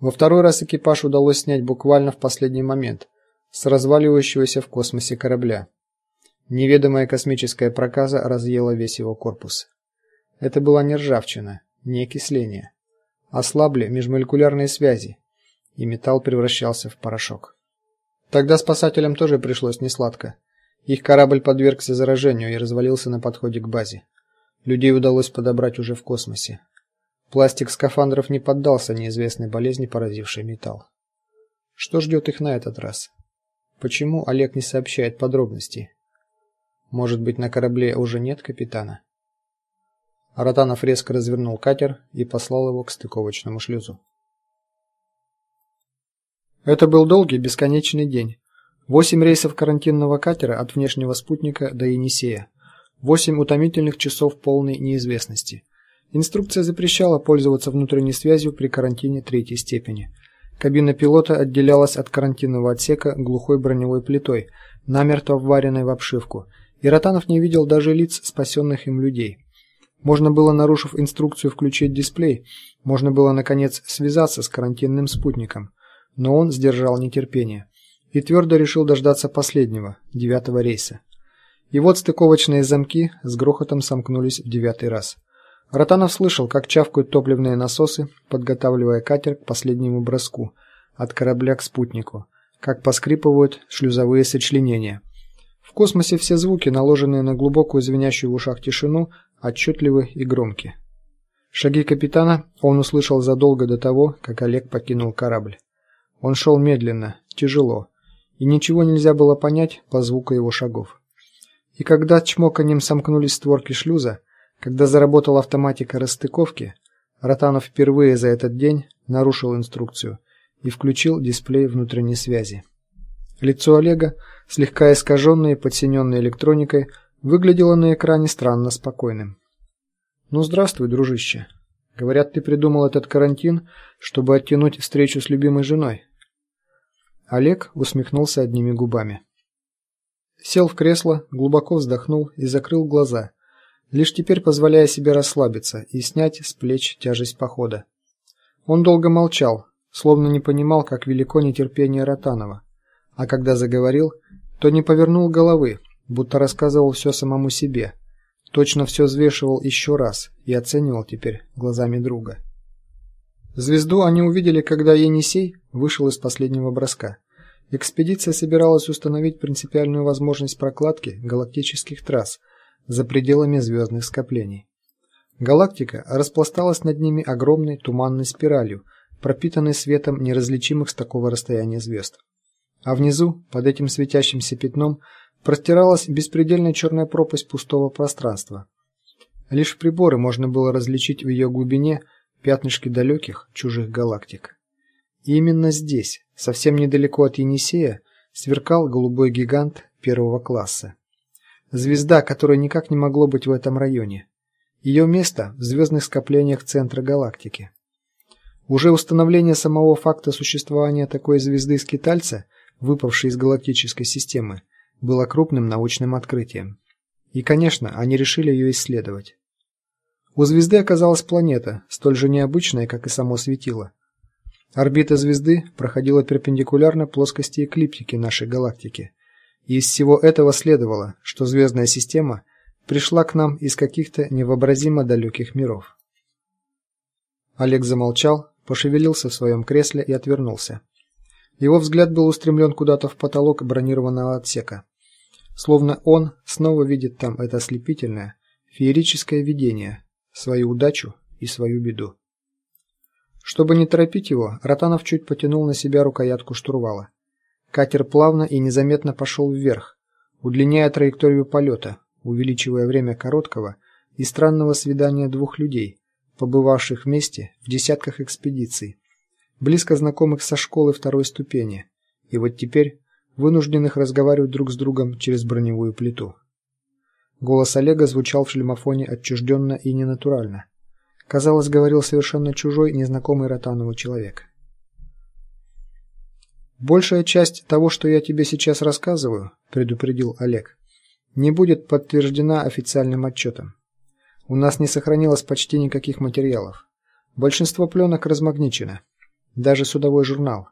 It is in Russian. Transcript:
Во второй раз экипаж удалось снять буквально в последний момент с разваливающегося в космосе корабля. Неведомая космическая проказа разъела весь его корпус. Это была не ржавчина, не окисление. Ослабли межмолекулярные связи, и металл превращался в порошок. Тогда спасателям тоже пришлось несладко. Их корабль подвергся заражению и развалился на подходе к базе. Людей удалось подобрать уже в космосе. Пластик скафандров не поддался неизвестной болезни, поразившей металл. Что ждет их на этот раз? Почему Олег не сообщает подробностей? Может быть, на корабле уже нет капитана? Ротанов резко развернул катер и послал его к стыковочному шлюзу. Это был долгий, бесконечный день. Восемь рейсов карантинного катера от внешнего спутника до Енисея. Восемь утомительных часов полной неизвестности. Инструкция запрещала пользоваться внутренней связью при карантине третьей степени. Кабина пилота отделялась от карантинного отсека глухой броневой плитой, намертво вваренной в обшивку, и Ротанов не видел даже лиц спасенных им людей. Можно было, нарушив инструкцию, включить дисплей, можно было наконец связаться с карантинным спутником, но он сдержал нетерпение и твердо решил дождаться последнего, девятого рейса. И вот стыковочные замки с грохотом сомкнулись в девятый раз. Ротанов слышал, как чавкают топливные насосы, подготавливая катер к последнему броску от корабля к спутнику, как поскрипывают шлюзовые сочленения. В космосе все звуки, наложенные на глубокую звенящую в ушах тишину, отчетливы и громки. Шаги капитана он услышал задолго до того, как Олег покинул корабль. Он шел медленно, тяжело, и ничего нельзя было понять по звуку его шагов. И когда чмоканьем сомкнулись створки шлюза, когда заработала автоматика расстыковки, Ротанов впервые за этот день нарушил инструкцию и включил дисплей внутренней связи. Лицо Олега, слегка искаженное и подсиненное электроникой, выглядело на экране странно спокойным. Ну здравствуй, дружище. Говорят, ты придумал этот карантин, чтобы оттянуть встречу с любимой женой. Олег усмехнулся одними губами. Сел в кресло, глубоко вздохнул и закрыл глаза лишь теперь позволяя себе расслабиться и снять с плеч тяжесть похода. Он долго молчал, словно не понимал, как велико нетерпение Ротанова, а когда заговорил, то не повернул головы, будто рассказывал все самому себе. Точно все взвешивал еще раз и оценивал теперь глазами друга. Звезду они увидели, когда Енисей вышел из последнего броска. Экспедиция собиралась установить принципиальную возможность прокладки галактических трасс – за пределами звездных скоплений. Галактика распласталась над ними огромной туманной спиралью, пропитанной светом неразличимых с такого расстояния звезд. А внизу, под этим светящимся пятном, простиралась беспредельная черная пропасть пустого пространства. Лишь приборы можно было различить в ее глубине пятнышки далеких чужих галактик. И именно здесь, совсем недалеко от Енисея, сверкал голубой гигант первого класса. Звезда, которой никак не могло быть в этом районе. Ее место в звездных скоплениях центра галактики. Уже установление самого факта существования такой звезды скитальца, выпавшей из галактической системы, было крупным научным открытием. И, конечно, они решили ее исследовать. У звезды оказалась планета, столь же необычная, как и само светило. Орбита звезды проходила перпендикулярно плоскости эклиптики нашей галактики. Из всего этого следовало, что звездная система пришла к нам из каких-то невообразимо далеких миров. Олег замолчал, пошевелился в своем кресле и отвернулся. Его взгляд был устремлен куда-то в потолок бронированного отсека, словно он снова видит там это ослепительное, феерическое видение, свою удачу и свою беду. Чтобы не торопить его, Ротанов чуть потянул на себя рукоятку штурвала. Катер плавно и незаметно пошел вверх, удлиняя траекторию полета, увеличивая время короткого и странного свидания двух людей, побывавших вместе в десятках экспедиций, близко знакомых со школы второй ступени, и вот теперь вынужденных разговаривать друг с другом через броневую плиту. Голос Олега звучал в шлемофоне отчужденно и ненатурально. Казалось, говорил совершенно чужой, незнакомый Ротанову человек. Большая часть того, что я тебе сейчас рассказываю, предупредил Олег, не будет подтверждена официальным отчетом. У нас не сохранилось почти никаких материалов. Большинство пленок размагничено. даже судовой журнал.